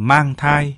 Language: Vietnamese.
mang thai.